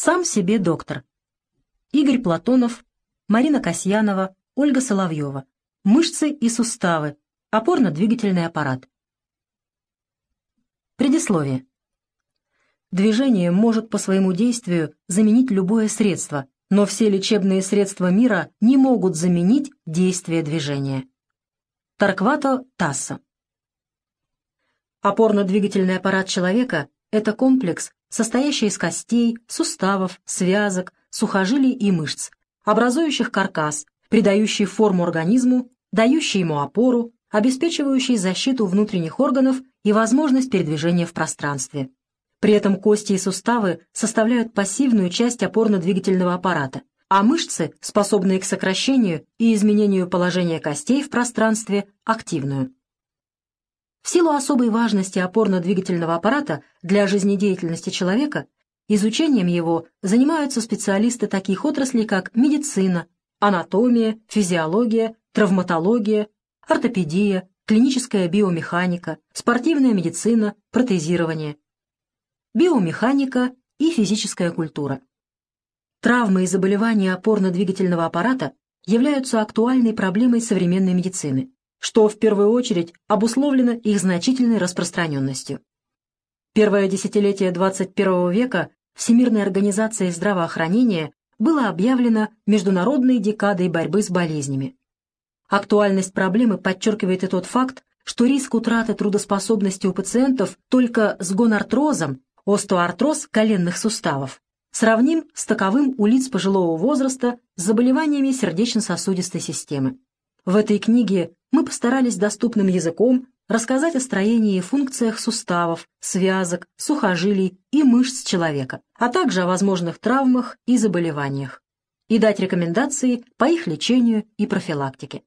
Сам себе доктор. Игорь Платонов, Марина Касьянова, Ольга Соловьева. Мышцы и суставы. Опорно-двигательный аппарат. Предисловие. Движение может по своему действию заменить любое средство, но все лечебные средства мира не могут заменить действие движения. Тарквато Тасса. Опорно-двигательный аппарат человека – это комплекс, состоящий из костей, суставов, связок, сухожилий и мышц, образующих каркас, придающий форму организму, дающий ему опору, обеспечивающий защиту внутренних органов и возможность передвижения в пространстве. При этом кости и суставы составляют пассивную часть опорно-двигательного аппарата, а мышцы, способные к сокращению и изменению положения костей в пространстве, активную. В силу особой важности опорно-двигательного аппарата для жизнедеятельности человека, изучением его занимаются специалисты таких отраслей, как медицина, анатомия, физиология, травматология, ортопедия, клиническая биомеханика, спортивная медицина, протезирование, биомеханика и физическая культура. Травмы и заболевания опорно-двигательного аппарата являются актуальной проблемой современной медицины, что в первую очередь обусловлено их значительной распространенностью. Первое десятилетие 21 века Всемирной организацией здравоохранения было объявлено Международной декадой борьбы с болезнями. Актуальность проблемы подчеркивает и тот факт, что риск утраты трудоспособности у пациентов только с гонартрозом, остеоартроз коленных суставов, сравним с таковым у лиц пожилого возраста с заболеваниями сердечно-сосудистой системы. В этой книге мы постарались доступным языком рассказать о строении и функциях суставов, связок, сухожилий и мышц человека, а также о возможных травмах и заболеваниях, и дать рекомендации по их лечению и профилактике.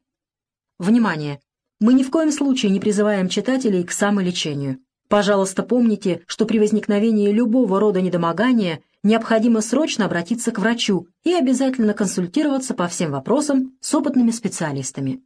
Внимание! Мы ни в коем случае не призываем читателей к самолечению. Пожалуйста, помните, что при возникновении любого рода недомогания необходимо срочно обратиться к врачу и обязательно консультироваться по всем вопросам с опытными специалистами.